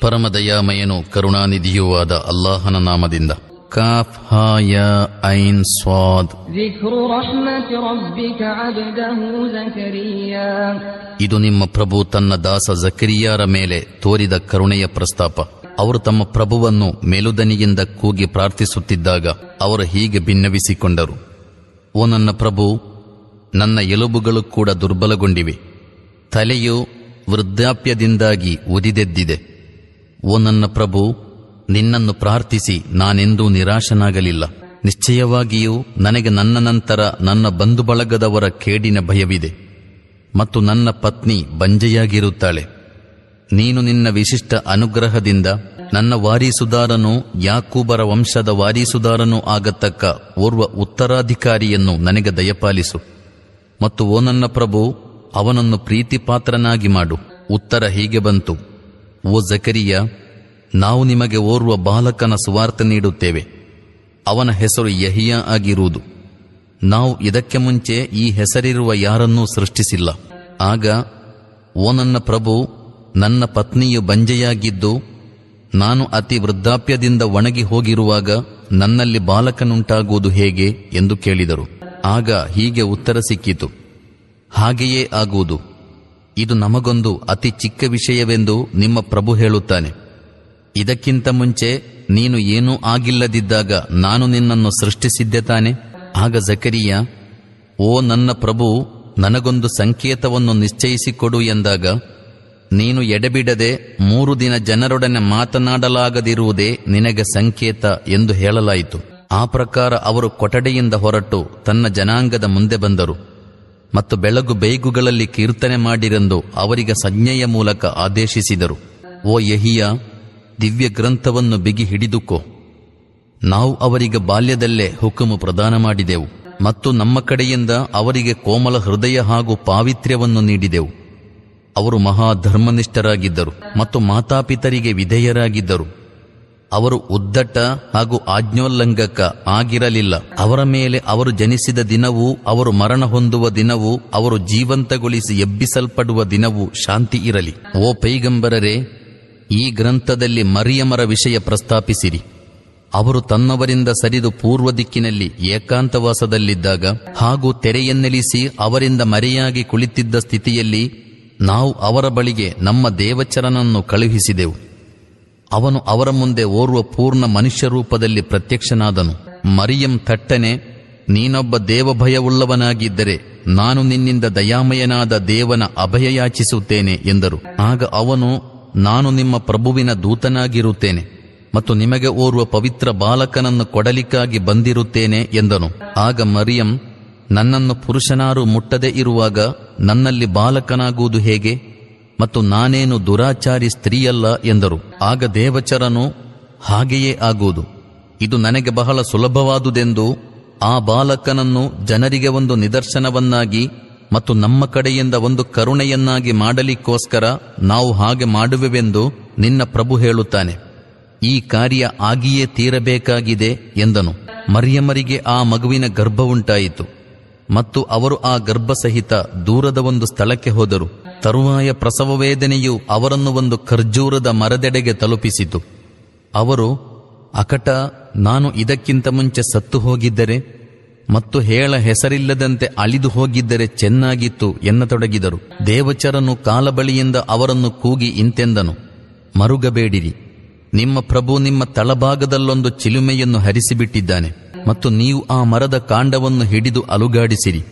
ಪರಮದಯಾಮಯನು ಕರುಣಾನಿಧಿಯೂ ಆದ ಅಲ್ಲಾಹನ ನಾಮದಿಂದ. ಕಾಫ್ ಹಾಯ ಐನ್ ಸ್ವಾದ್. ಇದು ನಿಮ್ಮ ಪ್ರಭು ತನ್ನ ದಾಸ ಜಕರಿಯಾರ ಮೇಲೆ ತೋರಿದ ಕರುಣೆಯ ಪ್ರಸ್ತಾಪ. ಅವರು ತಮ್ಮ ಪ್ರಭುವನ್ನು ಮೇಲುದನಿಯಿಂದ ಕೂಗಿ ಪ್ರಾರ್ಥಿಸುತ್ತಿದ್ದಾಗ ಅವರು ಹೀಗೆ ಭಿನ್ನವಿಸಿಕೊಂಡರು ಓ ನನ್ನ ಪ್ರಭು ನನ್ನ ಎಲುಬುಗಳು ಕೂಡ ದುರ್ಬಲಗೊಂಡಿವೆ. ತಲೆಯು ವೃದ್ಧಾಪ್ಯದಿಂದಾಗಿ ಉದಿದೆದ್ದಿದೆ. ಓ ನನ್ನ ಪ್ರಭು, ನಿನ್ನನ್ನು ಪ್ರಾರ್ಥಿಸಿ ನಾನೆಂದೂ ನಿರಾಶನಾಗಲಿಲ್ಲ. ನಿಶ್ಚಯವಾಗಿಯೂ ನನಗೆ ನನ್ನ ನಂತರ ನನ್ನ ಬಂಧು ಬಳಗದವರ ಕೇಡಿನ ಭಯವಿದೆ. ಮತ್ತು ನನ್ನ ಪತ್ನಿ ಬಂಜೆಯಾಗಿರುತ್ತಾಳೆ. ನೀನು ನಿನ್ನ ವಿಶಿಷ್ಟ ಅನುಗ್ರಹದಿಂದ ನನ್ನ ವಾರೀಸುದಾರನು ಯಾಕೂಬರ ವಂಶದ ವಾರೀಸುದಾರನೂ ಆಗತಕ್ಕ ಓರ್ವ ಉತ್ತರಾಧಿಕಾರಿಯನ್ನು ನನಗೆ ದಯಪಾಲಿಸು. ಮತ್ತು ಓ ನನ್ನ ಪ್ರಭು, ಅವನನ್ನು ಪ್ರೀತಿಪಾತ್ರನಾಗಿ ಮಾಡು. ಉತ್ತರ ಹೀಗೆ ಬಂತು. ಓ ಜಕರಿಯ, ನಾವು ನಿಮಗೆ ಓರ್ವ ಬಾಲಕನ ಸುವಾರ್ತೆ ನೀಡುತ್ತೇವೆ. ಅವನ ಹೆಸರು ಯಹಿಯ ಆಗಿರುವುದು. ನಾವು ಇದಕ್ಕೆ ಮುಂಚೆ ಈ ಹೆಸರಿರುವ ಯಾರನ್ನೂ ಸೃಷ್ಟಿಸಿಲ್ಲ. ಆಗ, ಓ ನನ್ನ ಪ್ರಭು, ನನ್ನ ಪತ್ನಿಯು ಬಂಜೆಯಾಗಿದ್ದು, ನಾನು ಅತಿ ವೃದ್ಧಾಪ್ಯದಿಂದ ಒಣಗಿ ಹೋಗಿರುವಾಗ ನನ್ನಲ್ಲಿ ಬಾಲಕನುಂಟಾಗುವುದು ಹೇಗೆ ಎಂದು ಕೇಳಿದರು. ಆಗ ಹೀಗೆ ಉತ್ತರ ಸಿಕ್ಕಿತು. ಹಾಗೆಯೇ ಆಗುವುದು. ಇದು ನಮಗೊಂದು ಅತಿ ಚಿಕ್ಕ ವಿಷಯವೆಂದು ನಿಮ್ಮ ಪ್ರಭು ಹೇಳುತ್ತಾನೆ. ಇದಕ್ಕಿಂತ ಮುಂಚೆ ನೀನು ಏನೂ ಆಗಿಲ್ಲದಿದ್ದಾಗ ನಾನು ನಿನ್ನನ್ನು ಸೃಷ್ಟಿಸಿದ್ದೆ ತಾನೆ. ಆಗ ಜಕರಿಯ, ಓ ನನ್ನ ಪ್ರಭು, ನನಗೊಂದು ಸಂಕೇತವನ್ನು ನಿಶ್ಚಯಿಸಿಕೊಡು ಎಂದಾಗ, ನೀನು ಎಡೆಬಿಡದೆ ಮೂರು ದಿನ ಜನರೊಡನೆ ಮಾತನಾಡಲಾಗದಿರುವುದೇ ನಿನಗೆ ಸಂಕೇತ ಎಂದು ಹೇಳಲಾಯಿತು. ಆ ಪ್ರಕಾರ ಅವರು ಕೊಠಡಿಯಿಂದ ಹೊರಟು ತನ್ನ ಜನಾಂಗದ ಮುಂದೆ ಬಂದರು ಮತ್ತು ಬೆಳಗು ಬೇಗುಗಳಲ್ಲಿ ಕೀರ್ತನೆ ಮಾಡಿರೆಂದು ಅವರಿಗೆ ಸಂಜ್ಞೆಯ ಮೂಲಕ ಆದೇಶಿಸಿದರು. ಓ ಯಹಿಯ ದಿವ್ಯ ಗ್ರಂಥವನ್ನು ಬಿಗಿ ಹಿಡಿದುಕೋ. ನಾವು ಅವರಿಗೆ ಬಾಲ್ಯದಲ್ಲೇ ಹುಕುಮು ಪ್ರದಾನ ಮಾಡಿದೆವು ಮತ್ತು ನಮ್ಮ ಕಡೆಯಿಂದ ಅವರಿಗೆ ಕೋಮಲ ಹೃದಯ ಹಾಗೂ ಪಾವಿತ್ರ್ಯವನ್ನು ನೀಡಿದೆವು. ಅವರು ಮಹಾ ಧರ್ಮನಿಷ್ಠರಾಗಿದ್ದರು ಮತ್ತು ಮಾತಾಪಿತರಿಗೆ ವಿಧೇಯರಾಗಿದ್ದರು. ಅವರು ಉದ್ದಟ ಹಾಗೂ ಆಜ್ಞೋಲ್ಲಂಘಕ ಆಗಿರಲಿಲ್ಲ. ಅವರ ಮೇಲೆ ಅವರು ಜನಿಸಿದ ದಿನವೂ, ಅವರು ಮರಣ ಹೊಂದುವ ದಿನವೂ, ಅವರು ಜೀವಂತಗೊಳಿಸಿ ಎಬ್ಬಿಸಲ್ಪಡುವ ದಿನವೂ ಶಾಂತಿ ಇರಲಿ. ಓ ಪೈಗಂಬರರೇ, ಈ ಗ್ರಂಥದಲ್ಲಿ ಮರಿಯಮರ ವಿಷಯ ಪ್ರಸ್ತಾಪಿಸಿರಿ. ಅವರು ತನ್ನವರಿಂದ ಸರಿದು ಪೂರ್ವ ದಿಕ್ಕಿನಲ್ಲಿ ಏಕಾಂತವಾಸದಲ್ಲಿದ್ದಾಗ ಹಾಗೂ ತೆರೆಯನ್ನೆಲಿಸಿ ಅವರಿಂದ ಮರೆಯಾಗಿ ಕುಳಿತಿದ್ದ ಸ್ಥಿತಿಯಲ್ಲಿ ನಾವು ಅವರ ಬಳಿಗೆ ನಮ್ಮ ದೇವಚರನನ್ನು ಕಳುಹಿಸಿದೆವು. ಅವನು ಅವರ ಮುಂದೆ ಓರ್ವ ಪೂರ್ಣ ಮನುಷ್ಯ ರೂಪದಲ್ಲಿ ಪ್ರತ್ಯಕ್ಷನಾದನು. ಮರಿಯಂ ತಟ್ಟನೆ ನೀನೊಬ್ಬ ದೇವಭಯವುಳ್ಳವನಾಗಿದ್ದರೆ ನಾನು ನಿನ್ನಿಂದ ದಯಾಮಯನಾದ ದೇವನ ಅಭಯ ಯಾಚಿಸುತ್ತೇನೆ ಎಂದರು. ಆಗ ಅವನು, ನಾನು ನಿಮ್ಮ ಪ್ರಭುವಿನ ದೂತನಾಗಿರುತ್ತೇನೆ ಮತ್ತು ನಿಮಗೆ ಓರ್ವ ಪವಿತ್ರ ಬಾಲಕನನ್ನು ಕೊಡಲಿಕ್ಕಾಗಿ ಬಂದಿರುತ್ತೇನೆ ಎಂದನು. ಆಗ ಮರಿಯಂ, ನನ್ನನ್ನು ಪುರುಷನಾರು ಮುಟ್ಟದೆ ಇರುವಾಗ ನನ್ನಲ್ಲಿ ಬಾಲಕನಾಗುವುದು ಹೇಗೆ? ಮತ್ತು ನಾನೇನು ದುರಾಚಾರಿ ಸ್ತ್ರೀಯಲ್ಲ ಎಂದರು. ಆಗ ದೇವಚರನು, ಹಾಗೆಯೇ ಆಗುವುದು. ಇದು ನನಗೆ ಬಹಳ ಸುಲಭವಾದುದೆಂದು ಆ ಬಾಲಕನನ್ನು ಜನರಿಗೆ ಒಂದು ನಿದರ್ಶನವನ್ನಾಗಿ ಮತ್ತು ನಮ್ಮ ಕಡೆಯಿಂದ ಒಂದು ಕರುಣೆಯನ್ನಾಗಿ ಮಾಡಲಿಕ್ಕೋಸ್ಕರ ನಾವು ಹಾಗೆ ಮಾಡುವೆವೆಂದು ನಿನ್ನ ಪ್ರಭು ಹೇಳುತ್ತಾನೆ. ಈ ಕಾರ್ಯ ಆಗಿಯೇ ತೀರಬೇಕಾಗಿದೆ, ಎಂದನು. ಮರಿಯಮರಿಗೆ ಆ ಮಗುವಿನ ಗರ್ಭವುಂಟಾಯಿತು. ಮತ್ತು ಅವರು ಆ ಗರ್ಭಸಹಿತ ದೂರದ ಒಂದು ಸ್ಥಳಕ್ಕೆ ಹೋದರು. ತರುವಾಯ ಪ್ರಸವ ವೇದನೆಯು ಅವರನ್ನು ಒಂದು ಖರ್ಜೂರದ ಮರದೆಡೆಗೆ ತಲುಪಿಸಿತು. ಅವರು, ಅಕಟ, ನಾನು ಇದಕ್ಕಿಂತ ಮುಂಚೆ ಸತ್ತು ಹೋಗಿದ್ದರೆ ಮತ್ತು ಹೇಳ ಹೆಸರಿಲ್ಲದಂತೆ ಅಳಿದು ಹೋಗಿದ್ದರೆ ಚೆನ್ನಾಗಿತ್ತು ಎನ್ನತೊಡಗಿದರು. ದೇವಚರನು ಕಾಲಬಳಿಯಿಂದ ಅವರನ್ನು ಕೂಗಿ ಇಂತೆಂದನು. ಮರುಗಬೇಡಿರಿ. ನಿಮ್ಮ ಪ್ರಭು ನಿಮ್ಮ ತಳಭಾಗದಲ್ಲೊಂದು ಚಿಲುಮೆಯನ್ನು ಹರಿಸಿಬಿಟ್ಟಿದ್ದಾನೆ ಮತ್ತು ನೀವು ಆ ಮರದ ಕಾಂಡವನ್ನು ಹಿಡಿದು ಅಲುಗಾಡಿಸಿರಿ.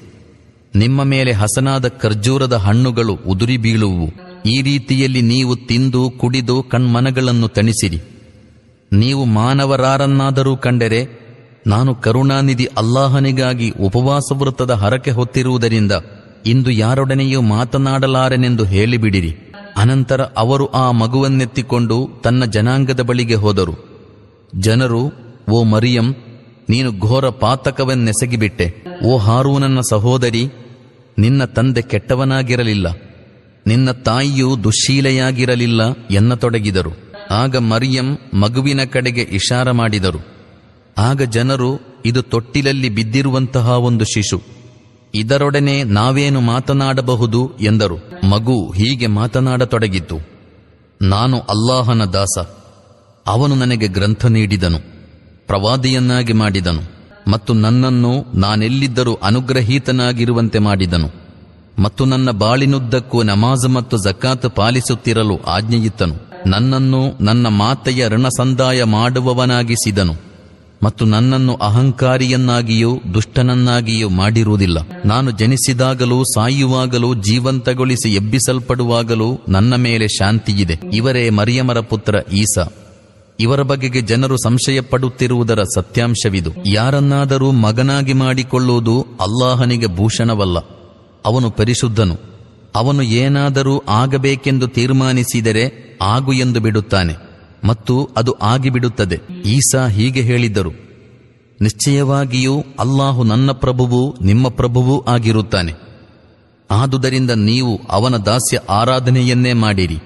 ನಿಮ್ಮ ಮೇಲೆ ಹಸನಾದ ಖರ್ಜೂರದ ಹಣ್ಣುಗಳು ಉದುರಿ ಬೀಳುವು. ಈ ರೀತಿಯಲ್ಲಿ ನೀವು ತಿಂದು, ಕುಡಿದು, ಕಣ್ಮನಗಳನ್ನು ತಣಿಸಿರಿ. ನೀವು ಮಾನವರಾರನ್ನಾದರೂ ಕಂಡರೆ, ನಾನು ಕರುಣಾನಿಧಿ ಅಲ್ಲಾಹನಿಗಾಗಿ ಉಪವಾಸ ವೃತ್ತದ ಹರಕೆ ಹೊತ್ತಿರುವುದರಿಂದ ಇಂದು ಯಾರೊಡನೆಯೂ ಮಾತನಾಡಲಾರೆನೆಂದು ಹೇಳಿಬಿಡಿರಿ. ಅನಂತರ ಅವರು ಆ ಮಗುವನ್ನೆತ್ತಿಕೊಂಡು ತನ್ನ ಜನಾಂಗದ ಬಳಿಗೆ ಹೋದರು. ಜನರು, ಓ ಮರಿಯಂ, ನೀನು ಘೋರ ಪಾತಕವನ್ನೆಸಗಿಬಿಟ್ಟೆ. ಓ ಹಾರೂನನ್ನ ಸಹೋದರಿ ನಿನ್ನ ತಂದೆ ಕೆಟ್ಟವನಾಗಿರಲಿಲ್ಲ. ನಿನ್ನ ತಾಯಿಯು ದುಶ್ಶೀಲೆಯಾಗಿರಲಿಲ್ಲ ಎನ್ನತೊಡಗಿದರು. ಆಗ ಮರಿಯಂ ಮಗುವಿನ ಕಡೆಗೆ ಇಶಾರ ಮಾಡಿದರು. ಆಗ ಜನರು, ಇದು ತೊಟ್ಟಿಲಲ್ಲಿ ಬಿದ್ದಿರುವಂತಹ ಒಂದು ಶಿಶು. ಇದರೊಡನೆ ನಾವೇನು ಮಾತನಾಡಬಹುದು ಎಂದರು. ಮಗು ಹೀಗೆ ಮಾತನಾಡತೊಡಗಿತು ನಾನು ಅಲ್ಲಾಹನ ದಾಸ. ಅವನು ನನಗೆ ಗ್ರಂಥ ನೀಡಿದನು. ಪ್ರವಾದಿಯನ್ನಾಗಿ ಮಾಡಿದನು. ಮತ್ತು ನನ್ನನ್ನು ನಾನೆಲ್ಲಿದ್ದರೂ ಅನುಗ್ರಹೀತನಾಗಿರುವಂತೆ ಮಾಡಿದನು. ಮತ್ತು ನನ್ನ ಬಾಳಿನುದ್ದಕ್ಕೂ ನಮಾಜ್ ಮತ್ತು ಜಕಾತ್ ಪಾಲಿಸುತ್ತಿರಲು ಆಜ್ಞೆಯಿತ್ತನು. ನನ್ನನ್ನು ನನ್ನ ಮಾತೆಯ ಋಣಸಂದಾಯ ಮಾಡುವವನಾಗಿಸಿದನು. ಮತ್ತು ನನ್ನನ್ನು ಅಹಂಕಾರಿಯನ್ನಾಗಿಯೂ ದುಷ್ಟನನ್ನಾಗಿಯೂ ಮಾಡಿರುವುದಿಲ್ಲ. ನಾನು ಜನಿಸಿದಾಗಲೂ ಸಾಯುವಾಗಲೂ ಜೀವಂತಗೊಳಿಸಿ ಎಬ್ಬಿಸಲ್ಪಡುವಾಗಲೂ ನನ್ನ ಮೇಲೆ ಶಾಂತಿಯಿದೆ. ಇವರೇ ಮರಿಯಮರ ಪುತ್ರ ಈಸಾ. ಇವರ ಬಗೆಗೆ ಜನರು ಸಂಶಯ ಪಡುತ್ತಿರುವುದರ ಸತ್ಯಾಂಶವಿದು. ಯಾರನ್ನಾದರೂ ಮಗನಾಗಿ ಮಾಡಿಕೊಳ್ಳುವುದು ಅಲ್ಲಾಹನಿಗೆ ಭೂಷಣವಲ್ಲ. ಅವನು ಪರಿಶುದ್ಧನು. ಅವನು ಏನಾದರೂ ಆಗಬೇಕೆಂದು ತೀರ್ಮಾನಿಸಿದರೆ ಆಗು ಎಂದು ಬಿಡುತ್ತಾನೆ. ಮತ್ತು ಅದು ಆಗಿಬಿಡುತ್ತದೆ. ಈಸಾ ಹೀಗೆ ಹೇಳಿದ್ದರು. ನಿಶ್ಚಯವಾಗಿಯೂ ಅಲ್ಲಾಹು ನನ್ನ ಪ್ರಭುವು ನಿಮ್ಮ ಪ್ರಭುವೂ ಆಗಿರುತ್ತಾನೆ. ಆದುದರಿಂದ ನೀವು ಅವನ ದಾಸ್ಯ ಆರಾಧನೆಯನ್ನೇ ಮಾಡಿರಿ.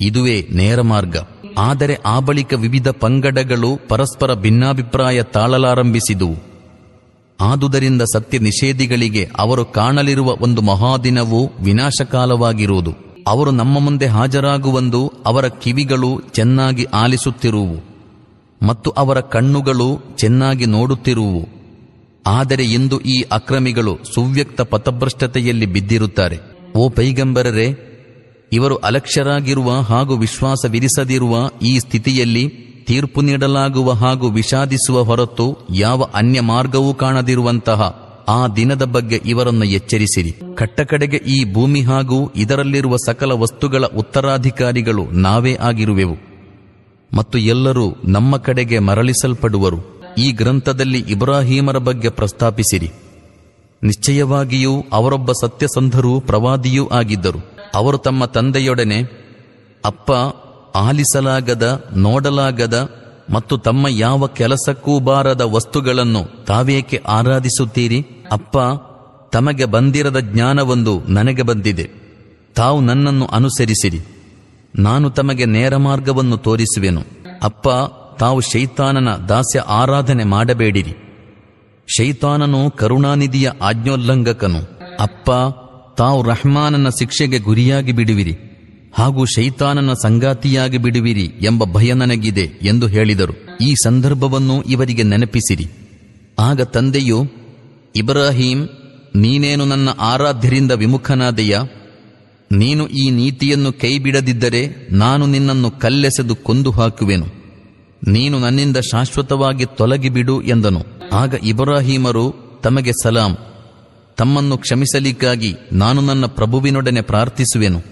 ಇದುವೇ ನೇರ ಮಾರ್ಗ. ಆದರೆ ಆ ಬಳಿಕ ವಿವಿಧ ಪಂಗಡಗಳು ಪರಸ್ಪರ ಭಿನ್ನಾಭಿಪ್ರಾಯ ತಾಳಲಾರಂಭಿಸಿದುವು ಆದುದರಿಂದ ಸತ್ಯ ನಿಷೇಧಿಗಳಿಗೆ ಅವರು ಕಾಣಲಿರುವ ಒಂದು ಮಹಾದಿನವು ವಿನಾಶಕಾಲವಾಗಿರುವುದು. ಅವರು ನಮ್ಮ ಮುಂದೆ ಹಾಜರಾಗುವಂದು ಅವರ ಕಿವಿಗಳು ಚೆನ್ನಾಗಿ ಆಲಿಸುತ್ತಿರುವು. ಮತ್ತು ಅವರ ಕಣ್ಣುಗಳು ಚೆನ್ನಾಗಿ ನೋಡುತ್ತಿರುವು. ಆದರೆ ಇಂದು ಈ ಅಕ್ರಮಿಗಳು ಸುವ್ಯಕ್ತ ಪಥಭ್ರಷ್ಟತೆಯಲ್ಲಿ ಬಿದ್ದಿರುತ್ತಾರೆ. ಓ ಪೈಗಂಬರರೆ ಇವರು ಅಲಕ್ಷರಾಗಿರುವ ಹಾಗೂ ವಿಶ್ವಾಸವಿರಿಸದಿರುವ ಈ ಸ್ಥಿತಿಯಲ್ಲಿ ತೀರ್ಪು ನೀಡಲಾಗುವ ಹಾಗೂ ವಿಷಾದಿಸುವ ಹೊರತು ಯಾವ ಅನ್ಯ ಮಾರ್ಗವೂ ಕಾಣದಿರುವಂತಹ ಆ ದಿನದ ಬಗ್ಗೆ ಇವರನ್ನು ಎಚ್ಚರಿಸಿರಿ. ಕಟ್ಟಕಡೆಗೆ ಈ ಭೂಮಿ ಹಾಗೂ ಇದರಲ್ಲಿರುವ ಸಕಲ ವಸ್ತುಗಳ ಉತ್ತರಾಧಿಕಾರಿಗಳು ನಾವೇ ಆಗಿರುವೆವು. ಮತ್ತು ಎಲ್ಲರೂ ನಮ್ಮ ಕಡೆಗೆ ಮರಳಿಸಲ್ಪಡುವರು. ಈ ಗ್ರಂಥದಲ್ಲಿ ಇಬ್ರಾಹೀಮರ ಬಗ್ಗೆ ಪ್ರಸ್ತಾಪಿಸಿರಿ. ನಿಶ್ಚಯವಾಗಿಯೂ ಅವರೊಬ್ಬ ಸತ್ಯಸಂಧರೂ ಪ್ರವಾದಿಯೂ ಆಗಿದ್ದರು. ಅವರು ತಮ್ಮ ತಂದೆಯೊಡನೆ ಅಪ್ಪ ಆಲಿಸಲಾಗದ, ನೋಡಲಾಗದ ಮತ್ತು ತಮ್ಮ ಯಾವ ಕೆಲಸಕ್ಕೂ ಬಾರದ ವಸ್ತುಗಳನ್ನು ತಾವೇಕೆ ಆರಾಧಿಸುತ್ತೀರಿ? ಅಪ್ಪ, ತಮಗೆ ಬಂದಿರದ ಜ್ಞಾನವೊಂದು ನನಗೆ ಬಂದಿದೆ. ತಾವು ನನ್ನನ್ನು ಅನುಸರಿಸಿರಿ. ನಾನು ತಮಗೆ ನೇರ ಮಾರ್ಗವನ್ನು ತೋರಿಸುವೆನು. ಅಪ್ಪ, ತಾವು ಶೈತಾನನ ದಾಸ್ಯ ಆರಾಧನೆ ಮಾಡಬೇಡಿರಿ. ಶೈತಾನನು ಕರುಣಾನಿಧಿಯ ಆಜ್ಞೋಲ್ಲಂಘಕನು. ಅಪ್ಪ ತಾವು ರಹ್ಮಾನನ ಶಿಕ್ಷೆಗೆ ಗುರಿಯಾಗಿ ಬಿಡುವಿರಿ ಹಾಗೂ ಶೈತಾನನ ಸಂಗಾತಿಯಾಗಿ ಬಿಡುವಿರಿ ಎಂಬ ಭಯ ನನಗಿದೆ ಎಂದು ಹೇಳಿದರು. ಈ ಸಂದರ್ಭವನ್ನು ಇವರಿಗೆ ನೆನಪಿಸಿರಿ. ಆಗ ತಂದೆಯು, ಇಬ್ರಾಹಿಂ, ನೀನೇನು ನನ್ನ ಆರಾಧ್ಯರಿಂದ ವಿಮುಖನಾದೆಯ? ನೀನು ಈ ನೀತಿಯನ್ನು ಕೈಬಿಡದಿದ್ದರೆ ನಾನು ನಿನ್ನನ್ನು ಕಲ್ಲೆಸೆದು ಕೊಂದು ಹಾಕುವೆನು. ನೀನು ನನ್ನಿಂದ ಶಾಶ್ವತವಾಗಿ ತೊಲಗಿಬಿಡು ಎಂದನು. ಆಗ ಇಬ್ರಾಹಿಮರು ತಮಗೆ ಸಲಾಂ ತಮ್ಮನ್ನು ಕ್ಷಮಿಸಲಿಕ್ಕಾಗಿ ನಾನು ನನ್ನ ಪ್ರಭುವಿನೊಡನೆ ಪ್ರಾರ್ಥಿಸುವೆನು.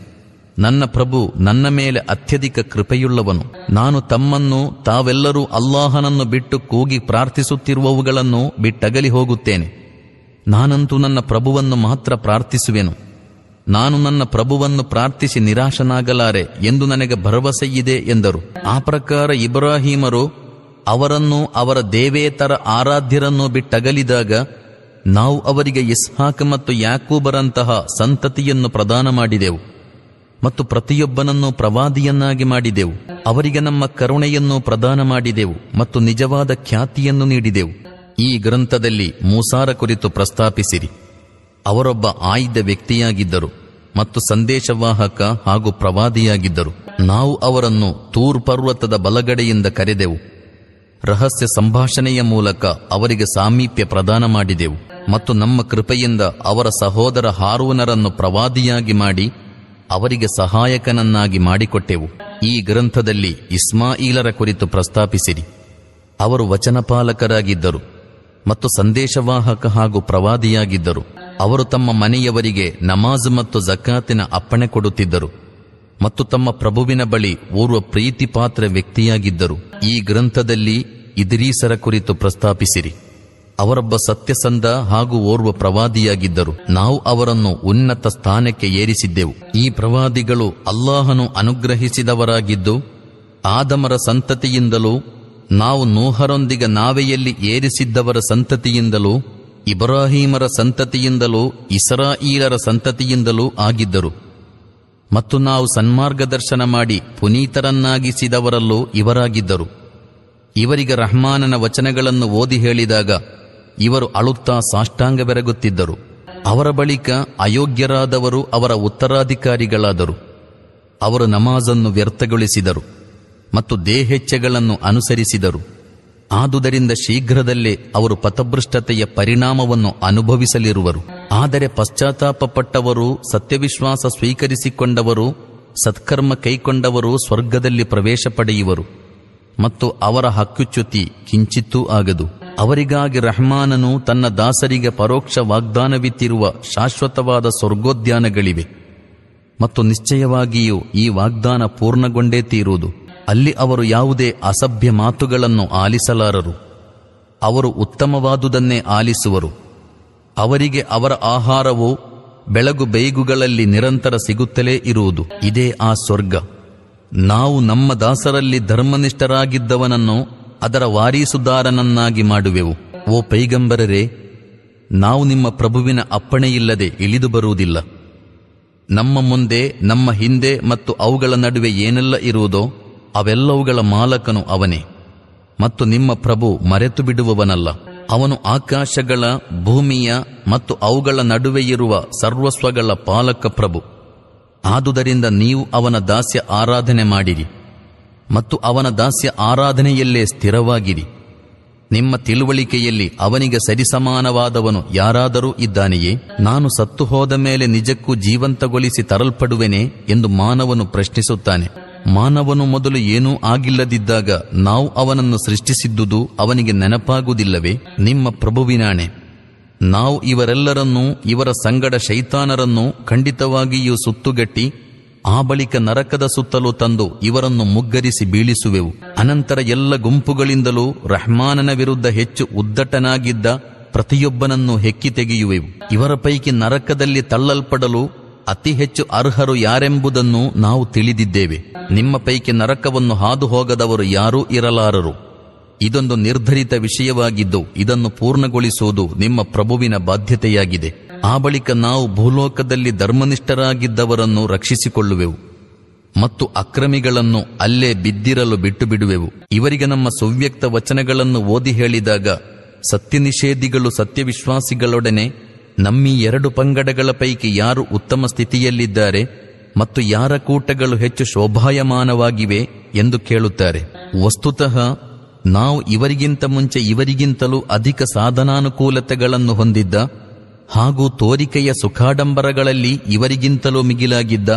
ನನ್ನ ಪ್ರಭು ನನ್ನ ಮೇಲೆ ಅತ್ಯಧಿಕ ಕೃಪೆಯುಳ್ಳವನು. ನಾನು ತಮ್ಮನ್ನು, ತಾವೆಲ್ಲರೂ ಅಲ್ಲಾಹನನ್ನು ಬಿಟ್ಟು ಕೂಗಿ ಪ್ರಾರ್ಥಿಸುತ್ತಿರುವವುಗಳನ್ನು ಬಿಟ್ಟಗಲಿ ಹೋಗುತ್ತೇನೆ. ನಾನಂತೂ ನನ್ನ ಪ್ರಭುವನ್ನು ಮಾತ್ರ ಪ್ರಾರ್ಥಿಸುವೆನು. ನಾನು ನನ್ನ ಪ್ರಭುವನ್ನು ಪ್ರಾರ್ಥಿಸಿ ನಿರಾಶನಾಗಲಾರೆ ಎಂದು ನನಗೆ ಭರವಸೆಯಿದೆ ಎಂದರು. ಆ ಪ್ರಕಾರ ಇಬ್ರಾಹಿಮರು ಅವರನ್ನು ಅವರ ದೇವೇತರ ಆರಾಧ್ಯರನ್ನು ಬಿಟ್ಟಗಲಿದಾಗ ನಾವು ಅವರಿಗೆ ಇಸ್ಹಾಕ್ ಮತ್ತು ಯಾಕೂಬರಂತಹ ಸಂತತಿಯನ್ನು ಪ್ರದಾನ ಮಾಡಿದೆವು ಮತ್ತು ಪ್ರತಿಯೊಬ್ಬನನ್ನು ಪ್ರವಾದಿಯನ್ನಾಗಿ ಮಾಡಿದೆವು. ಅವರಿಗೆ ನಮ್ಮ ಕರುಣೆಯನ್ನು ಪ್ರದಾನ ಮಾಡಿದೆವು ಮತ್ತು ನಿಜವಾದ ಖ್ಯಾತಿಯನ್ನು ನೀಡಿದೆವು. ಈ ಗ್ರಂಥದಲ್ಲಿ ಮೂಸಾರ ಕುರಿತು ಪ್ರಸ್ತಾಪಿಸಿರಿ. ಅವರೊಬ್ಬ ಆಯ್ದ ವ್ಯಕ್ತಿಯಾಗಿದ್ದರು ಮತ್ತು ಸಂದೇಶವಾಹಕ ಹಾಗೂ ಪ್ರವಾದಿಯಾಗಿದ್ದರು. ನಾವು ಅವರನ್ನು ತೂರ್ ಪರ್ವತದ ಬಲಗಡೆಯಿಂದ ಕರೆದೆವು. ರಹಸ್ಯ ಸಂಭಾಷಣೆಯ ಮೂಲಕ ಅವರಿಗೆ ಸಾಮೀಪ್ಯ ಪ್ರದಾನ ಮಾಡಿದೆವು ಮತ್ತು ನಮ್ಮ ಕೃಪೆಯಿಂದ ಅವರ ಸಹೋದರ ಹಾರೂನರನ್ನು ಪ್ರವಾದಿಯಾಗಿ ಮಾಡಿ ಅವರಿಗೆ ಸಹಾಯಕನನ್ನಾಗಿ ಮಾಡಿಕೊಟ್ಟೆವು. ಈ ಗ್ರಂಥದಲ್ಲಿ ಇಸ್ಮಾಯಿಲರ ಕುರಿತು ಪ್ರಸ್ತಾಪಿಸಿರಿ. ಅವರು ವಚನಪಾಲಕರಾಗಿದ್ದರು ಮತ್ತು ಸಂದೇಶವಾಹಕ ಹಾಗೂ ಪ್ರವಾದಿಯಾಗಿದ್ದರು. ಅವರು ತಮ್ಮ ಮನೆಯವರಿಗೆ ನಮಾಜ್ ಮತ್ತು ಜಕಾತಿನ ಅಪ್ಪಣೆ ಕೊಡುತ್ತಿದ್ದರು. ಮತ್ತು ತಮ್ಮ ಪ್ರಭುವಿನ ಬಳಿ ಓರ್ವ ಪ್ರೀತಿಪಾತ್ರ ವ್ಯಕ್ತಿಯಾಗಿದ್ದರು. ಈ ಗ್ರಂಥದಲ್ಲಿ ಇದ್ರೀಸರ ಕುರಿತು ಪ್ರಸ್ತಾಪಿಸಿರಿ. ಅವರೊಬ್ಬ ಸತ್ಯಸಂಧ ಹಾಗೂ ಓರ್ವ ಪ್ರವಾದಿಯಾಗಿದ್ದರು. ನಾವು ಅವರನ್ನು ಉನ್ನತ ಸ್ಥಾನಕ್ಕೆ ಏರಿಸಿದ್ದೆವು. ಈ ಪ್ರವಾದಿಗಳು ಅಲ್ಲಾಹನು ಅನುಗ್ರಹಿಸಿದವರಾಗಿದ್ದು, ಆದಮರ ಸಂತತಿಯಿಂದಲೂ, ನಾವು ನೋಹರೊಂದಿಗೆ ನಾವೆಯಲ್ಲಿ ಏರಿಸಿದ್ದವರ ಸಂತತಿಯಿಂದಲೂ, ಇಬ್ರಾಹಿಮರ ಸಂತತಿಯಿಂದಲೂ, ಇಸ್ರಾಯೀಲರ ಸಂತತಿಯಿಂದಲೂ ಆಗಿದ್ದರು. ಮತ್ತು ನಾವು ಸನ್ಮಾರ್ಗದರ್ಶನ ಮಾಡಿ ಪುನೀತರನ್ನಾಗಿಸಿದವರಲ್ಲೂ ಇವರಾಗಿದ್ದರು. ಇವರಿಗೆ ರಹಮಾನನ ವಚನಗಳನ್ನು ಓದಿ ಹೇಳಿದಾಗ ಇವರು ಅಳುತ್ತಾ ಸಾಷ್ಟಾಂಗ ಬೆರಗುತ್ತಿದ್ದರು ಅವರ ಬಳಿಕ ಅಯೋಗ್ಯರಾದವರು ಅವರ ಉತ್ತರಾಧಿಕಾರಿಗಳಾದರು. ಅವರು ನಮಾಜನ್ನು ವ್ಯರ್ಥಗೊಳಿಸಿದರು ಮತ್ತು ದೇಹೆಚ್ಚೆಗಳನ್ನು ಅನುಸರಿಸಿದರು. ಆದುದರಿಂದ ಶೀಘ್ರದಲ್ಲೇ ಅವರು ಪಥಭೃಷ್ಟತೆಯ ಪರಿಣಾಮವನ್ನು ಅನುಭವಿಸಲಿರುವರು. ಆದರೆ ಪಶ್ಚಾತ್ತಾಪಪಟ್ಟವರು, ಸತ್ಯವಿಶ್ವಾಸ ಸ್ವೀಕರಿಸಿಕೊಂಡವರು, ಸತ್ಕರ್ಮ ಕೈಕೊಂಡವರು ಸ್ವರ್ಗದಲ್ಲಿ ಪ್ರವೇಶ ಪಡೆಯುವರು. ಮತ್ತು ಅವರ ಹಕ್ಕುಚ್ಯುತಿ ಕಿಂಚಿತ್ತೂ ಆಗದು. ಅವರಿಗಾಗಿ ರಹಮಾನನು ತನ್ನ ದಾಸರಿಗೆ ಪರೋಕ್ಷ ವಾಗ್ದಾನವಿತ್ತಿರುವ ಶಾಶ್ವತವಾದ ಸ್ವರ್ಗೋದ್ಯಾನಗಳಿವೆ. ಮತ್ತು ನಿಶ್ಚಯವಾಗಿಯೂ ಈ ವಾಗ್ದಾನ ಪೂರ್ಣಗೊಂಡೇ ತೀರುವುದು. ಅಲ್ಲಿ ಅವರು ಯಾವುದೇ ಅಸಭ್ಯ ಮಾತುಗಳನ್ನು ಆಲಿಸಲಾರರು. ಅವರು ಉತ್ತಮವಾದುದನ್ನೇ ಆಲಿಸುವರು. ಅವರಿಗೆ ಅವರ ಆಹಾರವು ಬೆಳಗು ಬೇಗುಗಳಲ್ಲಿ ನಿರಂತರ ಸಿಗುತ್ತಲೇ ಇರುವುದು. ಇದೇ ಆ ಸ್ವರ್ಗ. ನಾವು ನಮ್ಮ ದಾಸರಲ್ಲಿ ಧರ್ಮನಿಷ್ಠರಾಗಿದ್ದವನನ್ನು ಅದರ ವಾರೀಸುದಾರನನ್ನಾಗಿ ಮಾಡುವೆವು. ಓ ಪೈಗಂಬರರೇ, ನಾವು ನಿಮ್ಮ ಪ್ರಭುವಿನ ಅಪ್ಪಣೆಯಿಲ್ಲದೆ ಇಳಿದು ಬರುವುದಿಲ್ಲ. ನಮ್ಮ ಮುಂದೆ, ನಮ್ಮ ಹಿಂದೆ ಮತ್ತು ಅವುಗಳ ನಡುವೆ ಏನೆಲ್ಲ ಇರುವುದೋ ಅವೆಲ್ಲವುಗಳ ಮಾಲಕನು ಅವನೇ. ಮತ್ತು ನಿಮ್ಮ ಪ್ರಭು ಮರೆತು ಬಿಡುವವನಲ್ಲ ಅವನು ಆಕಾಶಗಳ, ಭೂಮಿಯ ಮತ್ತು ಅವುಗಳ ನಡುವೆ ಇರುವ ಸರ್ವಸ್ವಗಳ ಪಾಲಕ ಪ್ರಭು. ಆದುದರಿಂದ ನೀವು ಅವನ ದಾಸ್ಯ ಆರಾಧನೆ ಮಾಡಿರಿ. ಮತ್ತು ಅವನ ದಾಸ್ಯ ಆರಾಧನೆಯಲ್ಲೇ ಸ್ಥಿರವಾಗಿರಿ. ನಿಮ್ಮ ತಿಳುವಳಿಕೆಯಲ್ಲಿ ಅವನಿಗೆ ಸರಿಸಮಾನವಾದವನು ಯಾರಾದರೂ ಇದ್ದಾನೆಯೇ? ನಾನು ಸತ್ತು ಹೋದ ಮೇಲೆ ನಿಜಕ್ಕೂ ಜೀವಂತಗೊಳಿಸಿ ತರಲ್ಪಡುವೆನೆ ಎಂದು ಮಾನವನು ಪ್ರಶ್ನಿಸುತ್ತಾನೆ. ಮಾನವನು ಮೊದಲು ಏನೂ ಆಗಿಲ್ಲದಿದ್ದಾಗ ನಾವು ಅವನನ್ನು ಸೃಷ್ಟಿಸಿದ್ದುದು ಅವನಿಗೆ ನೆನಪಾಗುವುದಿಲ್ಲವೇ? ನಿಮ್ಮ ಪ್ರಭುವಿನಾಣೆ. ನಾವು ಇವರೆಲ್ಲರನ್ನೂ, ಇವರ ಸಂಗಡ ಶೈತಾನರನ್ನು ಖಂಡಿತವಾಗಿಯೂ ಸುತ್ತುಗಟ್ಟಿ, ಆ ಬಳಿಕ ನರಕದ ಸುತ್ತಲೂ ತಂದು ಇವರನ್ನು ಮುಗ್ಗರಿಸಿ ಬೀಳಿಸುವೆವು. ಅನಂತರ ಎಲ್ಲ ಗುಂಪುಗಳಿಂದಲೂ ರಹ್ಮಾನನ ವಿರುದ್ಧ ಹೆಚ್ಚು ಉದ್ದಟನಾಗಿದ್ದ ಪ್ರತಿಯೊಬ್ಬನನ್ನು ಹೆಕ್ಕಿ ತೆಗೆಯುವೆವು. ಇವರ ಪೈಕಿ ನರಕದಲ್ಲಿ ತಳ್ಳಲ್ಪಡಲು ಅತಿ ಹೆಚ್ಚು ಅರ್ಹರು ಯಾರೆಂಬುದನ್ನು ನಾವು ತಿಳಿದಿದ್ದೇವೆ. ನಿಮ್ಮ ಪೈಕಿ ನರಕವನ್ನು ಹಾದು ಹೋಗದವರು ಯಾರೂ ಇರಲಾರರು. ಇದೊಂದು ನಿರ್ಧರಿತ ವಿಷಯವಾಗಿದ್ದು, ಇದನ್ನು ಪೂರ್ಣಗೊಳಿಸುವುದು ನಿಮ್ಮ ಪ್ರಭುವಿನ ಬಾಧ್ಯತೆಯಾಗಿದೆ. ಆ ಬಳಿಕ ನಾವು ಭೂಲೋಕದಲ್ಲಿ ಧರ್ಮನಿಷ್ಠರಾಗಿದ್ದವರನ್ನು ರಕ್ಷಿಸಿಕೊಳ್ಳುವೆವು. ಮತ್ತು ಅಕ್ರಮಿಗಳನ್ನು ಅಲ್ಲೇ ಬಿದ್ದಿರಲು ಬಿಟ್ಟು ಬಿಡುವೆವು ಇವರಿಗೆ ನಮ್ಮ ಸುವ್ಯಕ್ತ ವಚನಗಳನ್ನು ಓದಿ ಹೇಳಿದಾಗ, ಸತ್ಯನಿಷೇಧಿಗಳು ಸತ್ಯವಿಶ್ವಾಸಿಗಳೊಡನೆ ನಮ್ಮೀ ಎರಡು ಪಂಗಡಗಳ ಪೈಕಿ ಯಾರು ಉತ್ತಮ ಸ್ಥಿತಿಯಲ್ಲಿದ್ದಾರೆ ಮತ್ತು ಯಾರ ಕೂಟಗಳು ಹೆಚ್ಚು ಶೋಭಾಯಮಾನವಾಗಿವೆ ಎಂದು ಕೇಳುತ್ತಾರೆ. ವಸ್ತುತಃ, ನಾವು ಇವರಿಗಿಂತ ಮುಂಚೆ ಇವರಿಗಿಂತಲೂ ಅಧಿಕ ಸಾಧನಾನುಕೂಲತೆಗಳನ್ನು ಹೊಂದಿದ್ದ ಹಾಗೂ ತೋರಿಕೆಯ ಸುಖಾಡಂಬರಗಳಲ್ಲಿ ಇವರಿಗಿಂತಲೂ ಮಿಗಿಲಾಗಿದ್ದ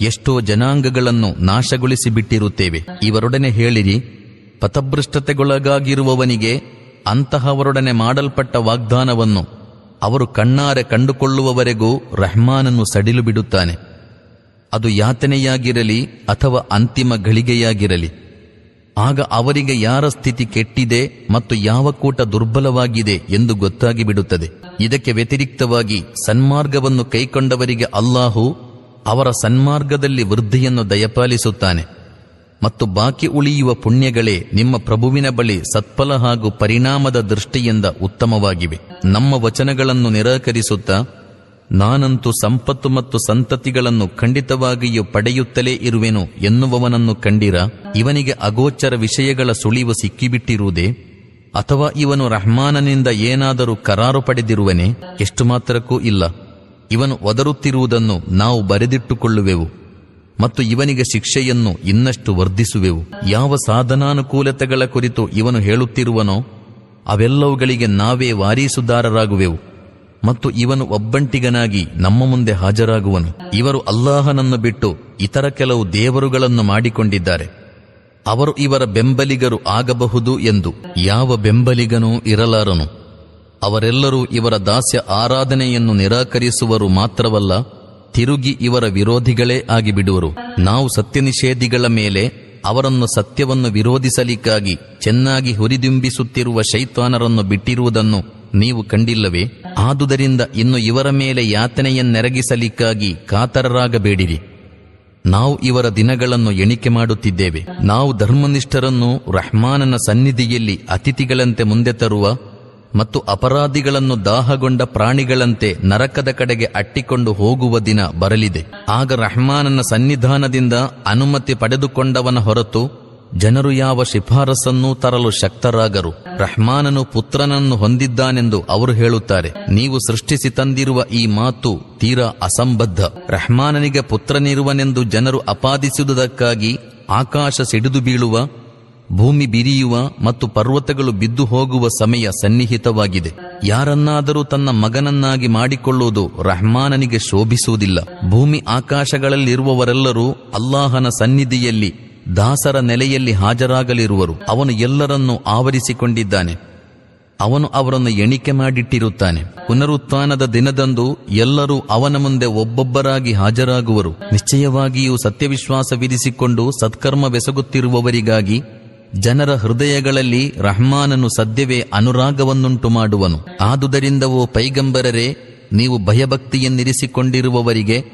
ಎಷ್ಟೋ ಜನಾಂಗಗಳನ್ನು ನಾಶಗೊಳಿಸಿ ಬಿಟ್ಟಿರುತ್ತೇವೆ ಇವರೊಡನೆ ಹೇಳಿರಿ ಪಥಭೃಷ್ಟತೆಗೊಳಗಾಗಿರುವವನಿಗೆ ಅಂತಹವರೊಡನೆ ಮಾಡಲ್ಪಟ್ಟ ವಾಗ್ದಾನವನ್ನು ಅವರು ಕಣ್ಣಾರೆ ಕಂಡುಕೊಳ್ಳುವವರೆಗೂ ರೆಹಮಾನನ್ನು ಸಡಿಲು ಬಿಡುತ್ತಾನೆ. ಅದು ಯಾತನೆಯಾಗಿರಲಿ ಅಥವಾ ಅಂತಿಮ ಗಳಿಗೆಯಾಗಿರಲಿ ಆಗ ಅವರಿಗೆ ಯಾರ ಸ್ಥಿತಿ ಕೆಟ್ಟಿದೆ ಮತ್ತು ಯಾವ ಕೂಟ ದುರ್ಬಲವಾಗಿದೆ ಎಂದು ಗೊತ್ತಾಗಿ ಬಿಡುತ್ತದೆ. ಇದಕ್ಕೆ ವ್ಯತಿರಿಕ್ತವಾಗಿ ಸನ್ಮಾರ್ಗವನ್ನು ಕೈಕೊಂಡವರಿಗೆ ಅಲ್ಲಾಹು ಅವರ ಸನ್ಮಾರ್ಗದಲ್ಲಿ ವೃದ್ಧಿಯನ್ನು ದಯಪಾಲಿಸುತ್ತಾನೆ. ಮತ್ತು ಬಾಕಿ ಉಳಿಯುವ ಪುಣ್ಯಗಳೇ ನಿಮ್ಮ ಪ್ರಭುವಿನ ಬಳಿ ಸತ್ಫಲ ಹಾಗೂ ಪರಿಣಾಮದ ದೃಷ್ಟಿಯಿಂದ ಉತ್ತಮವಾಗಿವೆ. ನಮ್ಮ ವಚನಗಳನ್ನು ನಿರಾಕರಿಸುತ್ತಾ, ನಾನಂತೂ ಸಂಪತ್ತು ಮತ್ತು ಸಂತತಿಗಳನ್ನು ಖಂಡಿತವಾಗಿಯೂ ಪಡೆಯುತ್ತಲೇ ಇರುವೆನು ಎನ್ನುವವನನ್ನು ಕಂಡಿರ? ಇವನಿಗೆ ಅಗೋಚರ ವಿಷಯಗಳ ಸುಳಿವು ಸಿಕ್ಕಿಬಿಟ್ಟಿರುವುದೇ? ಅಥವಾ ಇವನು ರಹ್ಮಾನನಿಂದ ಏನಾದರೂ ಕರಾರು ಪಡೆದಿರುವನೆ? ಎಷ್ಟು ಮಾತ್ರಕ್ಕೂ ಇಲ್ಲ. ಇವನು ಒದರುತ್ತಿರುವುದನ್ನು ನಾವು ಬರೆದಿಟ್ಟುಕೊಳ್ಳುವೆವು. ಮತ್ತು ಇವನಿಗೆ ಶಿಕ್ಷೆಯನ್ನು ಇನ್ನಷ್ಟು ವರ್ಧಿಸುವೆವು. ಯಾವ ಸಾಧನಾನುಕೂಲತೆಗಳ ಕುರಿತು ಇವನು ಹೇಳುತ್ತಿರುವನೋ, ಅವೆಲ್ಲವುಗಳಿಗೆ ನಾವೇ ವಾರೀಸುದಾರರಾಗುವೆವು. ಮತ್ತು ಇವನು ಒಬ್ಬಂಟಿಗನಾಗಿ ನಮ್ಮ ಮುಂದೆ ಹಾಜರಾಗುವನು. ಇವರು ಅಲ್ಲಾಹನನ್ನು ಬಿಟ್ಟು ಇತರ ಕೆಲವು ದೇವರುಗಳನ್ನು ಮಾಡಿಕೊಂಡಿದ್ದಾರೆ. ಅವರು ಇವರ ಬೆಂಬಲಿಗರು ಆಗಬಹುದು ಎಂದು ಯಾವ ಬೆಂಬಲಿಗನೂ ಇರಲಾರನು. ಅವರೆಲ್ಲರೂ ಇವರ ದಾಸ್ಯ ಆರಾಧನೆಯನ್ನು ನಿರಾಕರಿಸುವರು ಮಾತ್ರವಲ್ಲ ತಿರುಗಿ ಇವರ ವಿರೋಧಿಗಳೇ ಆಗಿಬಿಡುವರು. ನಾವು ಸತ್ಯನಿಷೇಧಿಗಳ ಮೇಲೆ ಅವರನ್ನು ಸತ್ಯವನ್ನು ವಿರೋಧಿಸಲಿಕ್ಕಾಗಿ ಚೆನ್ನಾಗಿ ಹುರಿದುಂಬಿಸುತ್ತಿರುವ ಶೈತಾನರನ್ನು ಬಿಟ್ಟಿರುವುದನ್ನು ನೀವು ಕಂಡಿಲ್ಲವೇ? ಆದುದರಿಂದ ಇನ್ನು ಇವರ ಮೇಲೆ ಯಾತನೆಯನ್ನೆರಗಿಸಲಿಕ್ಕಾಗಿ ಕಾತರರಾಗಬೇಡಿರಿ. ನಾವು ಇವರ ದಿನಗಳನ್ನು ಎಣಿಕೆ ಮಾಡುತ್ತಿದ್ದೇವೆ. ನಾವು ಧರ್ಮನಿಷ್ಠರನ್ನು ರಹ್ಮಾನನ ಸನ್ನಿಧಿಯಲ್ಲಿ ಅತಿಥಿಗಳಂತೆ ಮುಂದೆ ತರುವ ಮತ್ತು ಅಪರಾಧಿಗಳನ್ನು ದಾಹಗೊಂಡ ಪ್ರಾಣಿಗಳಂತೆ ನರಕದ ಕಡೆಗೆ ಅಟ್ಟಿಕೊಂಡು ಹೋಗುವ ದಿನ ಬರಲಿದೆ. ಆಗ ರಹ್ಮಾನನ ಸನ್ನಿಧಾನದಿಂದ ಅನುಮತಿ ಪಡೆದುಕೊಂಡವನ ಹೊರತು ಜನರು ಯಾವ ಶಿಫಾರಸನ್ನೂ ತರಲು ಶಕ್ತರಾಗರು. ರಹ್ಮಾನನು ಪುತ್ರನನ್ನು ಹೊಂದಿದ್ದಾನೆಂದು ಅವರು ಹೇಳುತ್ತಾರೆ. ನೀವು ಸೃಷ್ಟಿಸಿ ತಂದಿರುವ ಈ ಮಾತು ತೀರಾ ಅಸಂಬದ್ಧ. ರಹ್ಮಾನನಿಗೆ ಪುತ್ರನಿರುವನೆಂದು ಜನರು ಅಪಾದಿಸುವುದಕ್ಕಾಗಿ ಆಕಾಶ ಸಿಡಿದು ಬೀಳುವ ಭೂಮಿ ಬಿರಿಯುವ ಮತ್ತು ಪರ್ವತಗಳು ಬಿದ್ದು ಹೋಗುವ ಸಮಯ ಸನ್ನಿಹಿತವಾಗಿದೆ. ಯಾರನ್ನಾದರೂ ತನ್ನ ಮಗನನ್ನಾಗಿ ಮಾಡಿಕೊಳ್ಳುವುದು ರಹ್ಮಾನನಿಗೆ ಶೋಭಿಸುವುದಿಲ್ಲ. ಭೂಮಿ ಆಕಾಶಗಳಲ್ಲಿರುವವರೆಲ್ಲರೂ ಅಲ್ಲಾಹನ ಸನ್ನಿಧಿಯಲ್ಲಿ, ದಾಸರ ನೆಲೆಯಲ್ಲಿ ಹಾಜರಾಗಲಿರುವರು. ಅವನು ಎಲ್ಲರನ್ನೂ ಆವರಿಸಿಕೊಂಡಿದ್ದಾನೆ. ಅವನು ಅವರನ್ನು ಎಣಿಕೆ ಮಾಡಿಟ್ಟಿರುತ್ತಾನೆ. ಪುನರುತ್ಥಾನದ ದಿನದಂದು ಎಲ್ಲರೂ ಅವನ ಮುಂದೆ ಒಬ್ಬೊಬ್ಬರಾಗಿ ಹಾಜರಾಗುವರು. ನಿಶ್ಚಯವಾಗಿಯೂ ಸತ್ಯವಿಶ್ವಾಸವಿರಿಸಿಕೊಂಡು ಸತ್ಕರ್ಮವೆಸಗುತ್ತಿರುವವರಿಗಾಗಿ ಜನರ ಹೃದಯಗಳಲ್ಲಿ ರಹ್ಮಾನನು ಸದ್ಯವೇ ಅನುರಾಗವನ್ನುಂಟು ಮಾಡುವನು. ಆದುದರಿಂದವೋ ಪೈಗಂಬರರೆ, ನೀವು ಭಯಭಕ್ತಿಯನ್ನಿರಿಸಿಕೊಂಡಿರುವವರಿಗೆ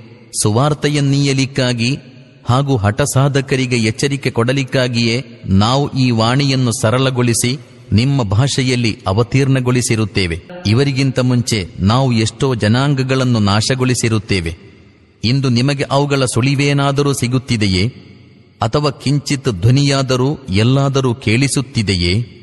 ಸುವಾರ್ತೆಯನ್ನೀಯಲಿಕ್ಕಾಗಿ ಹಾಗೂ ಹಠಸಾಧಕರಿಗೆ ಎಚ್ಚರಿಕೆ ಕೊಡಲಿಕ್ಕಾಗಿಯೇ ನಾವು ಈ ವಾಣಿಯನ್ನು ಸರಳಗೊಳಿಸಿ ನಿಮ್ಮ ಭಾಷೆಯಲ್ಲಿ ಅವತೀರ್ಣಗೊಳಿಸಿರುತ್ತೇವೆ. ಇವರಿಗಿಂತ ಮುಂಚೆ ನಾವು ಎಷ್ಟೋ ಜನಾಂಗಗಳನ್ನು ನಾಶಗೊಳಿಸಿರುತ್ತೇವೆ. ಇಂದು ನಿಮಗೆ ಅವುಗಳ ಸುಳಿವೇನಾದರೂ ಸಿಗುತ್ತಿದೆಯೇ? ಅಥವಾ ಕಿಂಚಿತ್ ಧ್ವನಿಯಾದರೂ ಎಲ್ಲಾದರೂ ಕೇಳಿಸುತ್ತಿದೆಯೇ?